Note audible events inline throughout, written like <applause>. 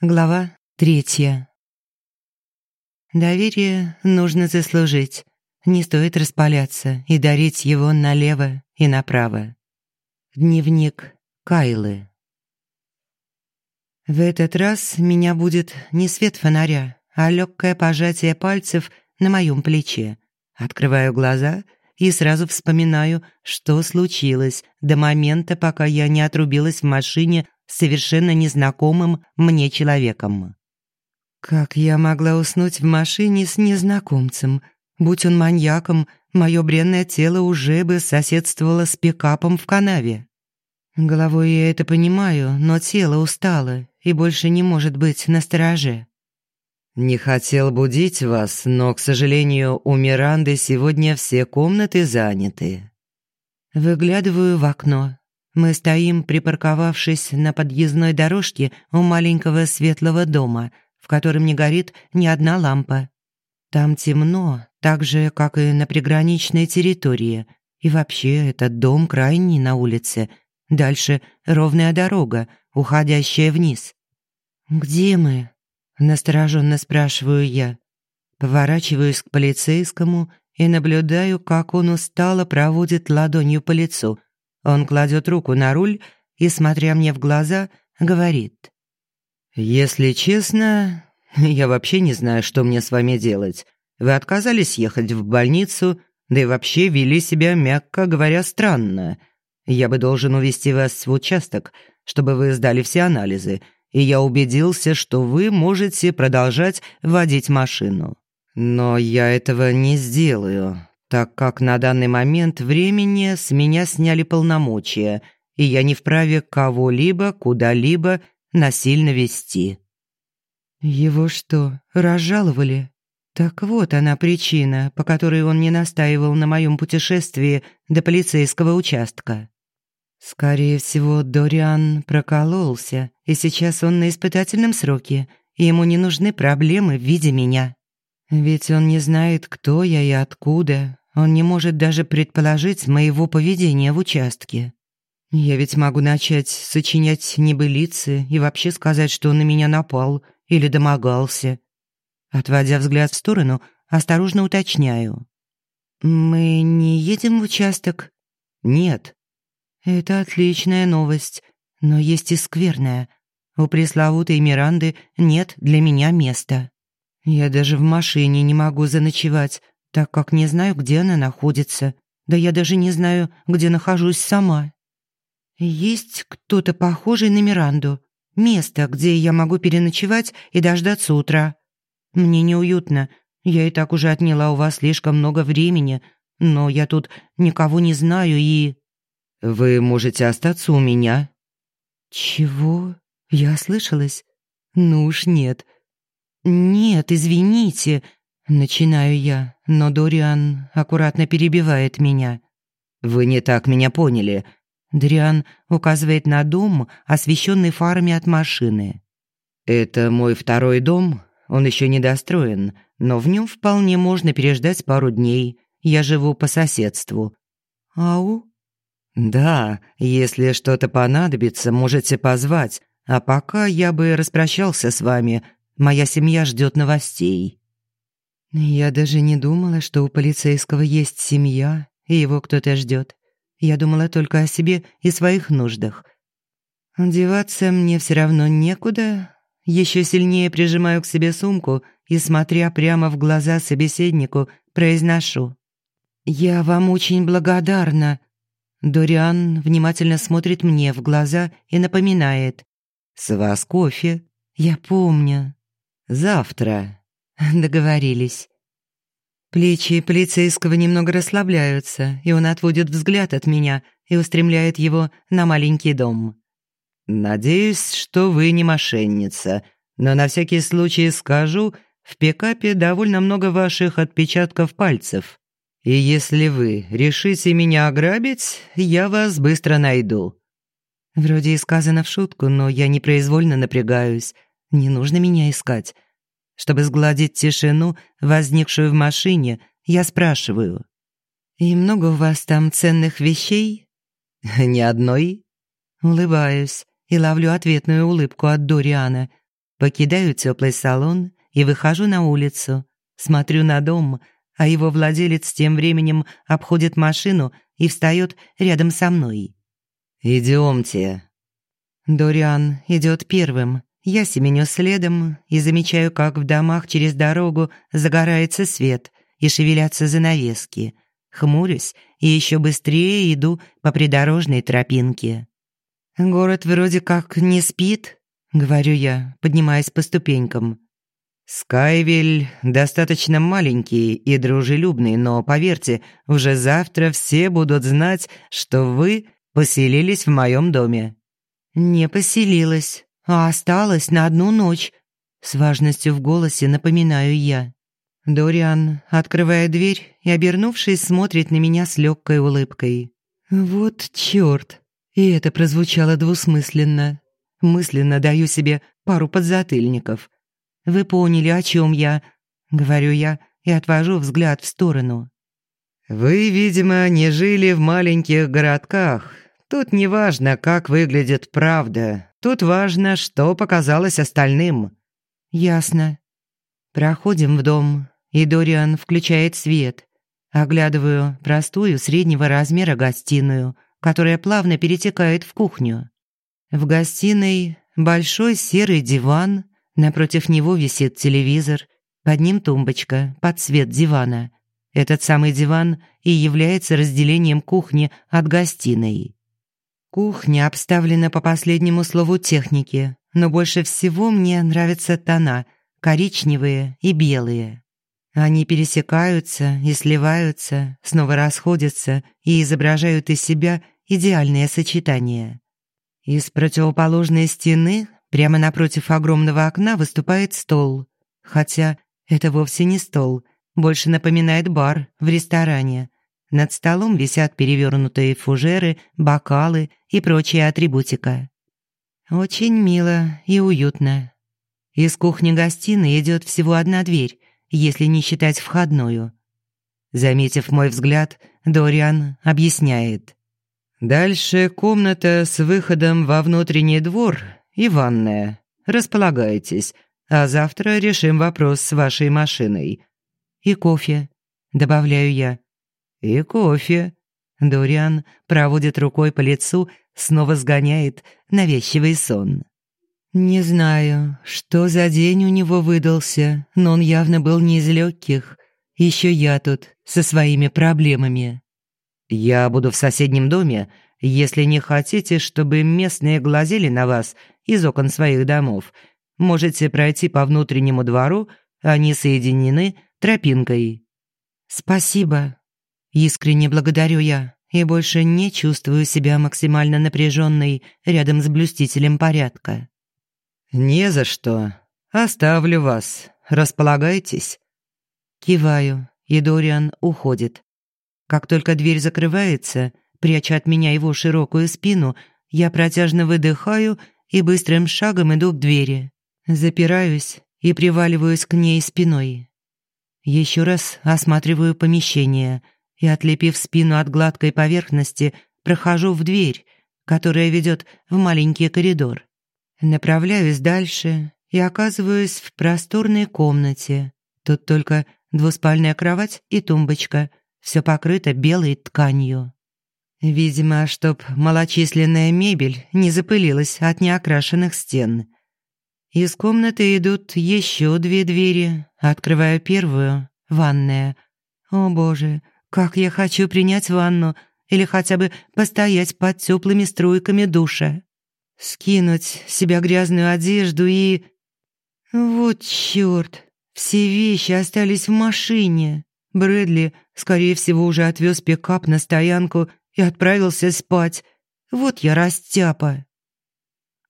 Глава третья. Доверие нужно заслужить. Не стоит распаляться и дарить его налево и направо. Дневник Кайлы. В этот раз меня будет не свет фонаря, а легкое пожатие пальцев на моем плече. Открываю глаза и сразу вспоминаю, что случилось до момента, пока я не отрубилась в машине совершенно незнакомым мне человеком. Как я могла уснуть в машине с незнакомцем? Будь он маньяком, мое бренное тело уже бы соседствовало с пикапом в канаве. Головой я это понимаю, но тело устало и больше не может быть на стороже. «Не хотел будить вас, но, к сожалению, у Миранды сегодня все комнаты заняты». Выглядываю в окно. Мы стоим, припарковавшись на подъездной дорожке у маленького светлого дома, в котором не горит ни одна лампа. Там темно, так же, как и на приграничной территории. И вообще, этот дом крайний на улице. Дальше ровная дорога, уходящая вниз. «Где мы?» – настороженно спрашиваю я. Поворачиваюсь к полицейскому и наблюдаю, как он устало проводит ладонью по лицу – он кладет руку на руль и, смотря мне в глаза, говорит. «Если честно, я вообще не знаю, что мне с вами делать. Вы отказались ехать в больницу, да и вообще вели себя, мягко говоря, странно. Я бы должен увезти вас в участок, чтобы вы сдали все анализы, и я убедился, что вы можете продолжать водить машину. Но я этого не сделаю, так как на данный момент времени с меня сняли полномочия, и я не вправе кого-либо куда-либо насильно вести. Его что, разжаловали? Так вот она причина, по которой он не настаивал на моем путешествии до полицейского участка. Скорее всего, Дориан прокололся, и сейчас он на испытательном сроке, и ему не нужны проблемы в виде меня. Ведь он не знает, кто я и откуда, он не может даже предположить моего поведения в участке. Я ведь могу начать сочинять небылицы и вообще сказать, что он на меня напал или домогался. Отводя взгляд в сторону, осторожно уточняю. «Мы не едем в участок?» «Нет». «Это отличная новость, но есть и скверная. У пресловутой Миранды нет для меня места. Я даже в машине не могу заночевать, так как не знаю, где она находится. Да я даже не знаю, где нахожусь сама. Есть кто-то похожий на Миранду. Место, где я могу переночевать и дождаться утра. Мне неуютно. Я и так уже отняла у вас слишком много времени, но я тут никого не знаю и... Вы можете остаться у меня. Чего? Я слышалась? Ну уж нет. Нет, извините, Начинаю я, но Дориан аккуратно перебивает меня. «Вы не так меня поняли». Дриан указывает на дом, освещенный фарами от машины. «Это мой второй дом. Он еще не достроен, но в нем вполне можно переждать пару дней. Я живу по соседству». «Ау?» «Да, если что-то понадобится, можете позвать. А пока я бы распрощался с вами. Моя семья ждет новостей». Я даже не думала, что у полицейского есть семья, и его кто-то ждет. Я думала только о себе и своих нуждах. Деваться мне все равно некуда. Еще сильнее прижимаю к себе сумку и, смотря прямо в глаза собеседнику, произношу. «Я вам очень благодарна». Дориан внимательно смотрит мне в глаза и напоминает. «С вас кофе». «Я помню». «Завтра». <laughs> Договорились. Плечи полицейского немного расслабляются, и он отводит взгляд от меня и устремляет его на маленький дом. «Надеюсь, что вы не мошенница, но на всякий случай скажу, в пикапе довольно много ваших отпечатков пальцев. И если вы решите меня ограбить, я вас быстро найду». Вроде и сказано в шутку, но я непроизвольно напрягаюсь. Не нужно меня искать. Чтобы сгладить тишину, возникшую в машине, я спрашиваю. «И много у вас там ценных вещей?» <laughs> «Ни одной». Улыбаюсь и ловлю ответную улыбку от Дориана. Покидаю теплый салон и выхожу на улицу. Смотрю на дом, а его владелец тем временем обходит машину и встает рядом со мной. «Идемте». Дориан идет первым. Я семеню следом и замечаю, как в домах через дорогу загорается свет и шевелятся занавески. Хмурюсь и еще быстрее иду по придорожной тропинке. «Город вроде как не спит», — говорю я, поднимаясь по ступенькам. «Скайвель достаточно маленький и дружелюбный, но, поверьте, уже завтра все будут знать, что вы поселились в моем доме». «Не поселилась, а осталась на одну ночь», — с важностью в голосе напоминаю я. Дориан, открывая дверь и, обернувшись, смотрит на меня с легкой улыбкой. «Вот чёрт!» И это прозвучало двусмысленно. Мысленно даю себе пару подзатыльников. «Вы поняли, о чем я?» — говорю я и отвожу взгляд в сторону. «Вы, видимо, не жили в маленьких городках. Тут не важно, как выглядит правда. Тут важно, что показалось остальным». «Ясно». Проходим в дом, и Дориан включает свет. Оглядываю простую среднего размера гостиную, которая плавно перетекает в кухню. В гостиной большой серый диван, напротив него висит телевизор, под ним тумбочка под цвет дивана. Этот самый диван и является разделением кухни от гостиной. Кухня обставлена по последнему слову техники, но больше всего мне нравятся тона – коричневые и белые. Они пересекаются и сливаются, снова расходятся и изображают из себя идеальное сочетание. Из противоположной стены, прямо напротив огромного окна, выступает стол. Хотя это вовсе не стол, больше напоминает бар в ресторане. Над столом висят перевернутые фужеры, бокалы и прочая атрибутика. Очень мило и уютно. Из кухни-гостиной идет всего одна дверь, если не считать входную. Заметив мой взгляд, Дориан объясняет. «Дальше комната с выходом во внутренний двор и ванная. Располагайтесь, а завтра решим вопрос с вашей машиной». «И кофе», — добавляю я. «И кофе». Дориан проводит рукой по лицу, снова сгоняет навязчивый сон. Не знаю, что за день у него выдался, но он явно был не из легких. Еще я тут со своими проблемами. «Я буду в соседнем доме, если не хотите, чтобы местные глазели на вас из окон своих домов. Можете пройти по внутреннему двору, они соединены тропинкой». «Спасибо», Искренне благодарю я и больше не чувствую себя максимально напряженной рядом с блюстителем порядка. «Не за что. Оставлю вас. Располагайтесь». Киваю, и Дориан уходит. Как только дверь закрывается, пряча от меня его широкую спину, я протяжно выдыхаю и быстрым шагом иду к двери. Запираюсь и приваливаюсь к ней спиной. Еще раз осматриваю помещение – и, отлепив спину от гладкой поверхности, прохожу в дверь, которая ведет в маленький коридор. Направляюсь дальше и оказываюсь в просторной комнате. Тут только двуспальная кровать и тумбочка, все покрыто белой тканью. Видимо, чтоб малочисленная мебель не запылилась от неокрашенных стен. Из комнаты идут еще две двери. Открываю первую — ванная. О боже, как я хочу принять ванну или хотя бы постоять под теплыми струйками душа. Скинуть с себя грязную одежду и... Вот чёрт, все вещи остались в машине. Брэдли, скорее всего, уже отвез пикап на стоянку и отправился спать. Вот я растяпа.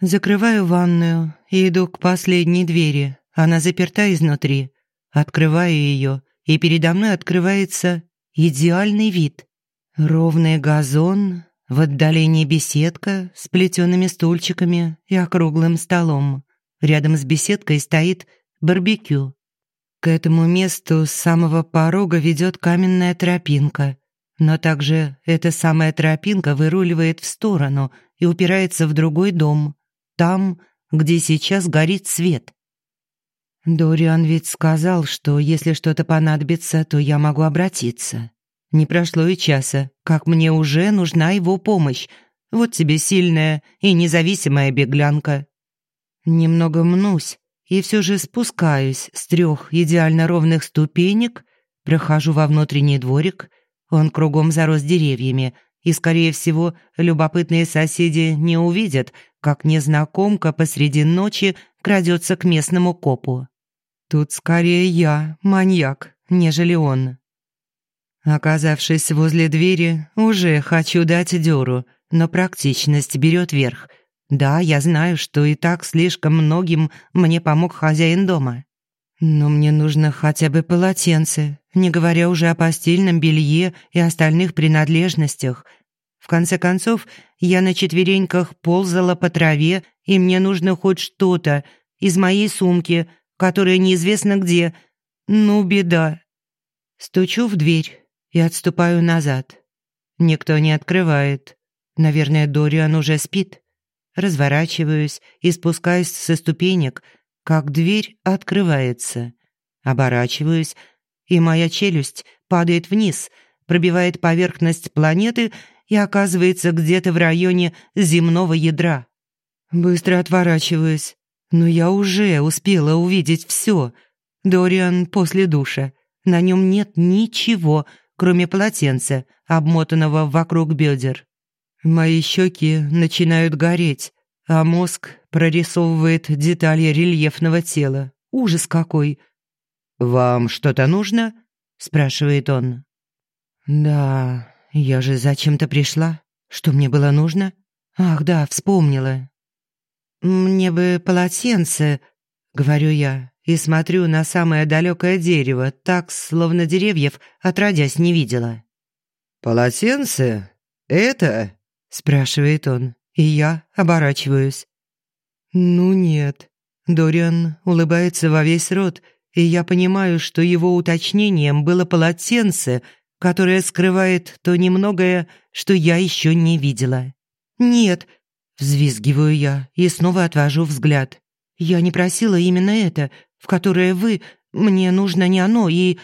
Закрываю ванную и иду к последней двери. Она заперта изнутри. Открываю ее, и передо мной открывается идеальный вид. Ровный газон, в отдалении беседка с плетеными стульчиками и округлым столом. Рядом с беседкой стоит барбекю. К этому месту с самого порога ведет каменная тропинка. Но также эта самая тропинка выруливает в сторону и упирается в другой дом. Там, где сейчас горит свет. Дориан ведь сказал, что если что-то понадобится, то я могу обратиться. Не прошло и часа, как мне уже нужна его помощь. Вот тебе сильная и независимая беглянка. Немного мнусь и все же спускаюсь с трех идеально ровных ступенек, прохожу во внутренний дворик. Он кругом зарос деревьями, и, скорее всего, любопытные соседи не увидят, как незнакомка посреди ночи крадется к местному копу. Тут скорее я, маньяк, нежели он. Оказавшись возле двери, уже хочу дать дёру, но практичность берет верх. Да, я знаю, что и так слишком многим мне помог хозяин дома. Но мне нужно хотя бы полотенце, не говоря уже о постельном белье и остальных принадлежностях. В конце концов, я на четвереньках ползала по траве, и мне нужно хоть что-то из моей сумки, которая неизвестно где. Ну, беда. Стучу в дверь и отступаю назад. Никто не открывает. Наверное, Дориан уже спит. Разворачиваюсь и спускаюсь со ступенек, как дверь открывается. Оборачиваюсь, и моя челюсть падает вниз, пробивает поверхность планеты и оказывается где-то в районе земного ядра. Быстро отворачиваюсь, но я уже успела увидеть все. Дориан после душа. На нем нет ничего, кроме полотенца, обмотанного вокруг бедер. Мои щеки начинают гореть, а мозг прорисовывает детали рельефного тела. Ужас какой! «Вам что-то нужно?» – спрашивает он. «Да, я же зачем-то пришла. Что мне было нужно? Ах, да, вспомнила. «Мне бы полотенце», — говорю я, и смотрю на самое далекое дерево, так, словно деревьев отродясь не видела. «Полотенце? Это?» — спрашивает он, и я оборачиваюсь. «Ну нет». Дориан улыбается во весь рот, и я понимаю, что его уточнением было полотенце, которое скрывает то немногое, что я еще не видела. «Нет, Взвизгиваю я и снова отвожу взгляд. Я не просила именно это, в которое вы... Мне нужно не оно и...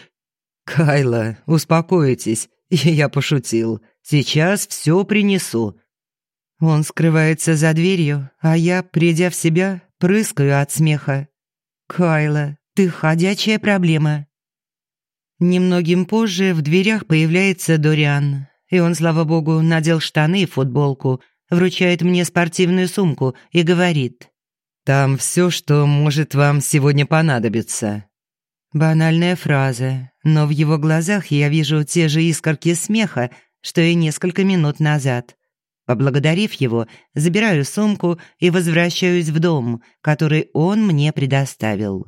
«Кайла, успокойтесь, <laughs> я пошутил. Сейчас все принесу». Он скрывается за дверью, а я, придя в себя, прыскаю от смеха. «Кайла, ты ходячая проблема». Немногим позже в дверях появляется Дориан, и он, слава богу, надел штаны и футболку – вручает мне спортивную сумку и говорит. «Там все, что может вам сегодня понадобиться». Банальная фраза, но в его глазах я вижу те же искорки смеха, что и несколько минут назад. Поблагодарив его, забираю сумку и возвращаюсь в дом, который он мне предоставил.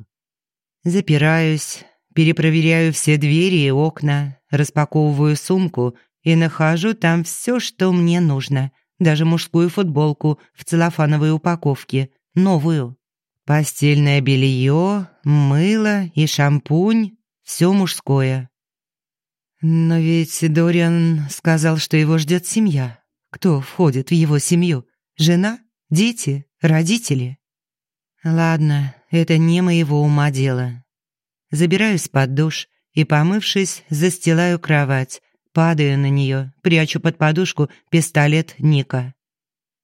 Запираюсь, перепроверяю все двери и окна, распаковываю сумку и нахожу там все, что мне нужно – даже мужскую футболку в целлофановой упаковке, новую. Постельное белье, мыло и шампунь – все мужское. Но ведь Дориан сказал, что его ждет семья. Кто входит в его семью? Жена? Дети? Родители? Ладно, это не моего ума дело. Забираюсь под душ и, помывшись, застилаю кровать, Падаю на нее, прячу под подушку пистолет Ника.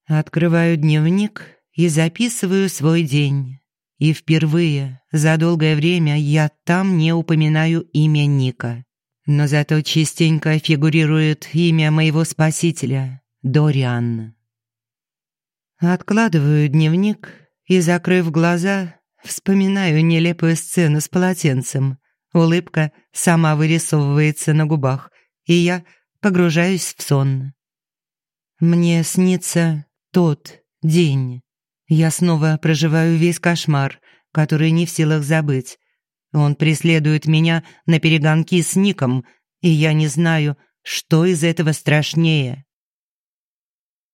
Открываю дневник и записываю свой день. И впервые за долгое время я там не упоминаю имя Ника. Но зато частенько фигурирует имя моего спасителя – Дориан. Откладываю дневник и, закрыв глаза, вспоминаю нелепую сцену с полотенцем. Улыбка сама вырисовывается на губах, и я погружаюсь в сон. Мне снится тот день. Я снова проживаю весь кошмар, который не в силах забыть. Он преследует меня на перегонки с Ником, и я не знаю, что из этого страшнее.